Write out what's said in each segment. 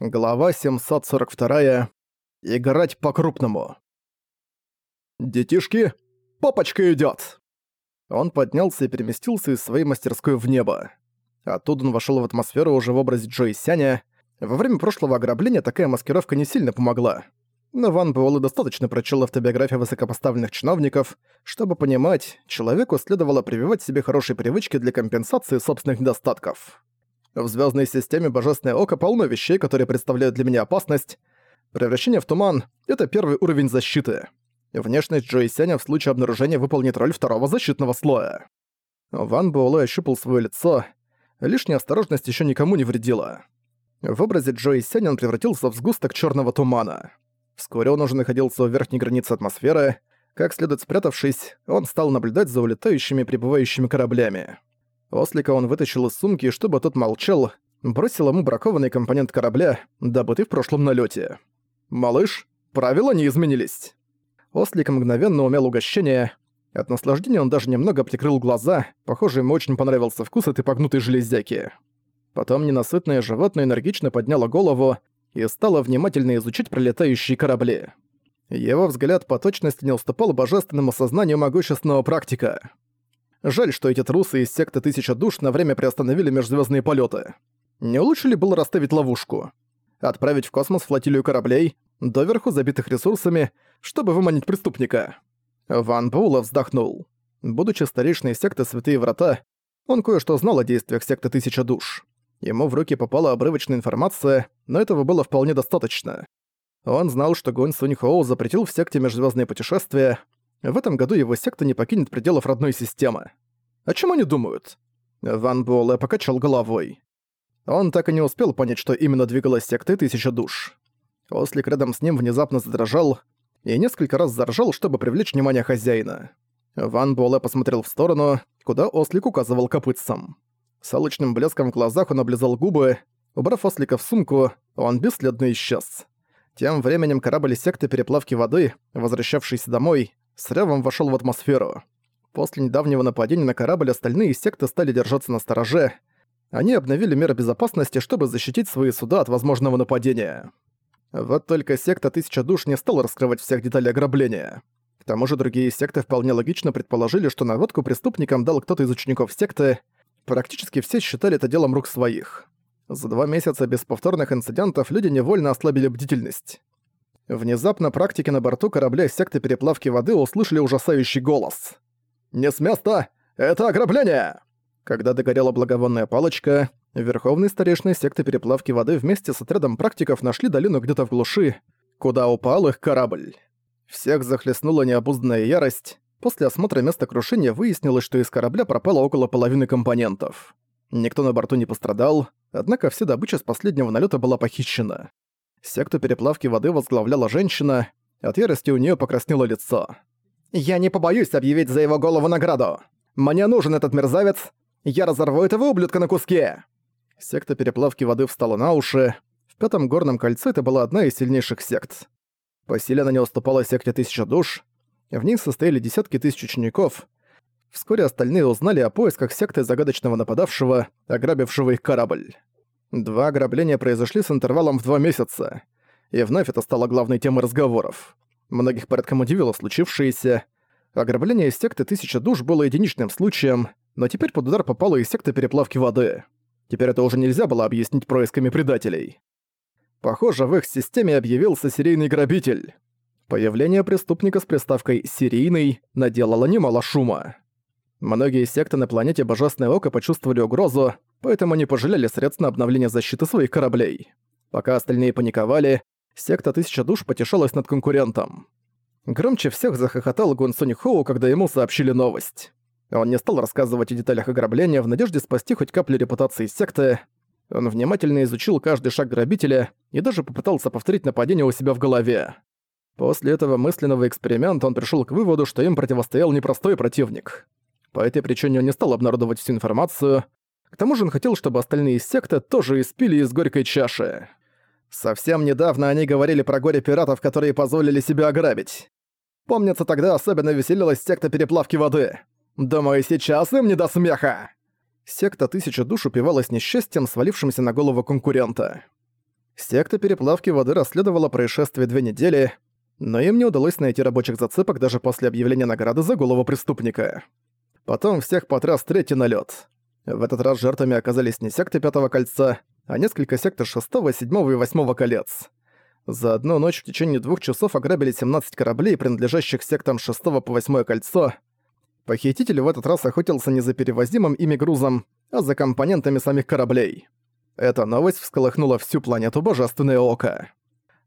Глава 742. Играть по-крупному. «Детишки, папочка идёт!» Он поднялся и переместился из своей мастерской в небо. Оттуда он вошёл в атмосферу уже в образе Джои Сяня. Во время прошлого ограбления такая маскировка не сильно помогла. Но Ван Буэлэ достаточно прочел автобиографию высокопоставленных чиновников, чтобы понимать, человеку следовало прививать себе хорошие привычки для компенсации собственных недостатков. В звездной системе Божественное Око полно вещей, которые представляют для меня опасность. Превращение в туман — это первый уровень защиты. Внешность Джои Сяня в случае обнаружения выполнит роль второго защитного слоя. Ван Буэлэ ощупал свое лицо. Лишняя осторожность еще никому не вредила. В образе Джои Сяня он превратился в сгусток черного тумана. Вскоре он уже находился у верхней границы атмосферы. Как следует спрятавшись, он стал наблюдать за улетающими и прибывающими кораблями. Ослика он вытащил из сумки, чтобы тот молчал, бросил ему бракованный компонент корабля, добытый в прошлом налете. «Малыш, правила не изменились». Ослик мгновенно умел угощение. От наслаждения он даже немного прикрыл глаза, похоже, ему очень понравился вкус этой погнутой железяки. Потом ненасытное животное энергично подняло голову и стало внимательно изучать пролетающие корабли. Его взгляд по точности не уступал божественному сознанию могущественного практика. Жаль, что эти трусы из секты Тысяча Душ на время приостановили межзвездные полеты. Не лучше ли было расставить ловушку? Отправить в космос флотилию кораблей, доверху забитых ресурсами, чтобы выманить преступника? Ван Буэлла вздохнул. Будучи старейшиной секты Святые Врата, он кое-что знал о действиях секты Тысяча Душ. Ему в руки попала обрывочная информация, но этого было вполне достаточно. Он знал, что Гонь Сунь Хоу запретил в секте межзвездные путешествия, в этом году его секта не покинет пределов родной системы. О чем они думают? Ван Буэлэ покачал головой. Он так и не успел понять, что именно двигалась сектой Тысяча Душ. Ослик рядом с ним внезапно задрожал и несколько раз заржал, чтобы привлечь внимание хозяина. Ван Буэлэ посмотрел в сторону, куда Ослик указывал копытцем. С алчным блеском в глазах он облизал губы. Убрав Ослика в сумку, он бесследно исчез. Тем временем корабль секты переплавки воды, возвращавшийся домой, с ревом вошёл в атмосферу. После недавнего нападения на корабль остальные секты стали держаться на стороже. Они обновили меры безопасности, чтобы защитить свои суда от возможного нападения. Вот только секта Тысяча Душ не стала раскрывать всех деталей ограбления. К тому же другие секты вполне логично предположили, что наводку преступникам дал кто-то из учеников секты. Практически все считали это делом рук своих. За два месяца без повторных инцидентов люди невольно ослабили бдительность. Внезапно практики на борту корабля секты переплавки воды услышали ужасающий голос. «Не с места! Это ограбление!» Когда догорела благовонная палочка, верховный старейшина секты переплавки воды вместе с отрядом практиков нашли долину где-то в глуши, куда упал их корабль. Всех захлестнула необузданная ярость. После осмотра места крушения выяснилось, что из корабля пропало около половины компонентов. Никто на борту не пострадал, однако вся добыча с последнего налета была похищена. Секту переплавки воды возглавляла женщина, от ярости у нее покраснело лицо. «Я не побоюсь объявить за его голову награду! Мне нужен этот мерзавец! Я разорву этого ублюдка на куски!» Секта переплавки воды встала на уши. В Пятом Горном Кольце это была одна из сильнейших сект. По силе она не уступала секте Тысяча Душ. В ней состояли десятки тысяч учеников. Вскоре остальные узнали о поисках секты загадочного нападавшего, ограбившего их корабль. Два ограбления произошли с интервалом в два месяца, и вновь это стало главной темой разговоров. Многих порядком удивило случившееся. Ограбление из секты Тысяча Душ было единичным случаем, но теперь под удар попало и секта переплавки воды. Теперь это уже нельзя было объяснить происками предателей. Похоже, в их системе объявился серийный грабитель. Появление преступника с приставкой «серийный» наделало немало шума. Многие секты на планете Божественное Око почувствовали угрозу, поэтому не пожалели средств на обновление защиты своих кораблей. Пока остальные паниковали, секта Тысяча Душ потешалась над конкурентом. Громче всех захохотал Гун Сони Хоу, когда ему сообщили новость. Он не стал рассказывать о деталях ограбления в надежде спасти хоть каплю репутации секты. Он внимательно изучил каждый шаг грабителя и даже попытался повторить нападение у себя в голове. После этого мысленного эксперимента он пришел к выводу, что им противостоял непростой противник. По этой причине он не стал обнародовать всю информацию, к тому же он хотел, чтобы остальные секты тоже испили из горькой чаши. Совсем недавно они говорили про горе пиратов, которые позволили себе ограбить. Помнится, тогда особенно веселилась секта переплавки воды. Думаю, сейчас им не до смеха. Секта Тысяча Душ упивалась несчастьем, свалившимся на голову конкурента. Секта переплавки воды расследовала происшествие две недели, но им не удалось найти рабочих зацепок даже после объявления награды за голову преступника. Потом всех потряс третий налет. В этот раз жертвами оказались не секты Пятого Кольца, а несколько сект шестого, седьмого и восьмого колец. За одну ночь в течение двух часов ограбили 17 кораблей, принадлежащих сектам шестого по восьмое кольцо. Похититель в этот раз охотился не за перевозимым ими грузом, а за компонентами самих кораблей. Эта новость всколыхнула всю планету Божественное Око.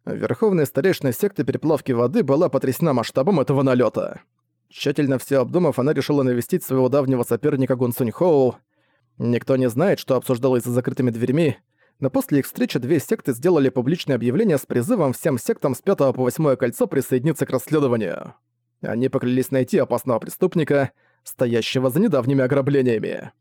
Верховная старейшина секты переплавки воды была потрясена масштабом этого налета. Тщательно все обдумав, она решила навестить своего давнего соперника Гун Сунь Хоу. Никто не знает, что обсуждалось за закрытыми дверьми, но после их встречи две секты сделали публичное объявление с призывом всем сектам с 5 по 8 кольцо присоединиться к расследованию. Они поклялись найти опасного преступника, стоящего за недавними ограблениями.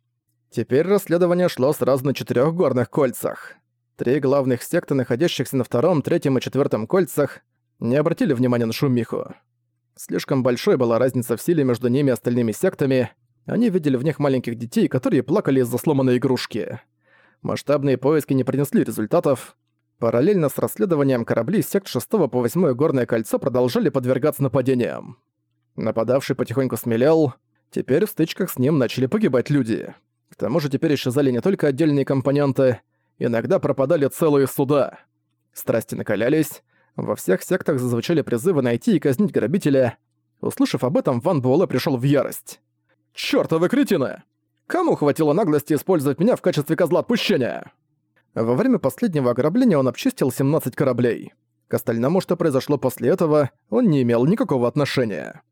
Теперь расследование шло сразу на четырех горных кольцах. Три главных секты, находящихся на втором, третьем и четвертом кольцах, не обратили внимания на шумиху. Слишком большой была разница в силе между ними и остальными сектами. Они видели в них маленьких детей, которые плакали из-за сломанной игрушки. Масштабные поиски не принесли результатов. Параллельно с расследованием корабли сект 6 по 8 горное кольцо продолжали подвергаться нападениям. Нападавший потихоньку смелел, теперь в стычках с ним начали погибать люди. К тому же теперь исчезали не только отдельные компоненты, иногда пропадали целые суда. Страсти накалялись, во всех сектах зазвучали призывы найти и казнить грабителя. Услышав об этом, Ван Буэлэ пришел в ярость. «Чёртовы кретины! Кому хватило наглости использовать меня в качестве козла отпущения? Во время последнего ограбления он обчистил 17 кораблей. К остальному, что произошло после этого, он не имел никакого отношения.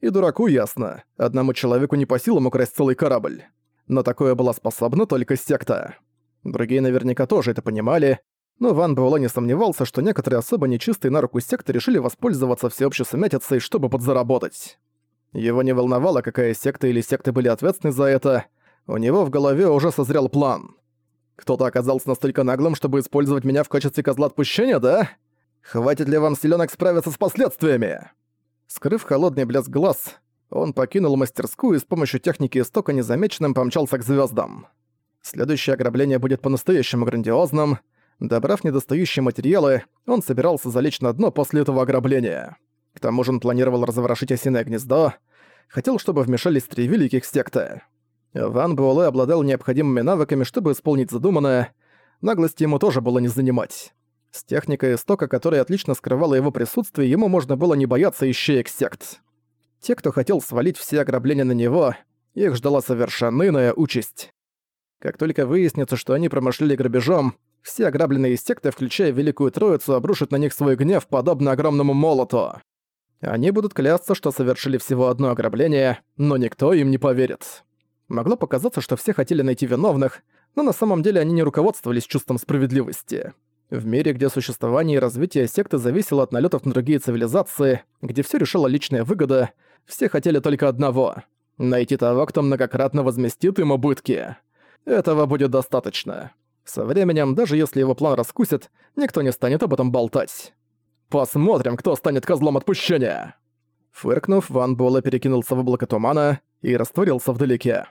И дураку ясно, одному человеку не по силам украсть целый корабль. Но такое была способна только секта. Другие наверняка тоже это понимали, но Ван Буэлэ не сомневался, что некоторые особо нечистые на руку секты решили воспользоваться всеобщей сумятицей, чтобы подзаработать. Его не волновало, какая секта или секты были ответственны за это, у него в голове уже созрел план. Кто-то оказался настолько наглым, чтобы использовать меня в качестве козла отпущения, да? Хватит ли вам силёнок справиться с последствиями? Скрыв холодный блеск глаз, он покинул мастерскую и с помощью техники истока незамеченным помчался к звездам. Следующее ограбление будет по-настоящему грандиозным. Добрав недостающие материалы, он собирался залечь на дно после этого ограбления. К тому же он планировал разворошить осиное гнездо, хотел, чтобы вмешались три великих секты. Ван Буэлэ обладал необходимыми навыками, чтобы исполнить задуманное, наглости ему тоже было не занимать. С техникой истока, которая отлично скрывала его присутствие, ему можно было не бояться ищеек сект. Те, кто хотел свалить все ограбления на него, их ждала совершенно иная участь. Как только выяснится, что они промышляли грабежом, все ограбленные секты, включая Великую Троицу, обрушат на них свой гнев, подобно огромному молоту. Они будут клясться, что совершили всего одно ограбление, но никто им не поверит. Могло показаться, что все хотели найти виновных, но на самом деле они не руководствовались чувством справедливости. В мире, где существование и развитие секты зависело от налетов на другие цивилизации, где все решила личная выгода, все хотели только одного — найти того, кто многократно возместит им убытки. Этого будет достаточно. Со временем, даже если его план раскусит, никто не станет об этом болтать. Посмотрим, кто станет козлом отпущения. Фыркнув, Ван Буэлэ перекинулся в облако тумана и растворился вдалеке.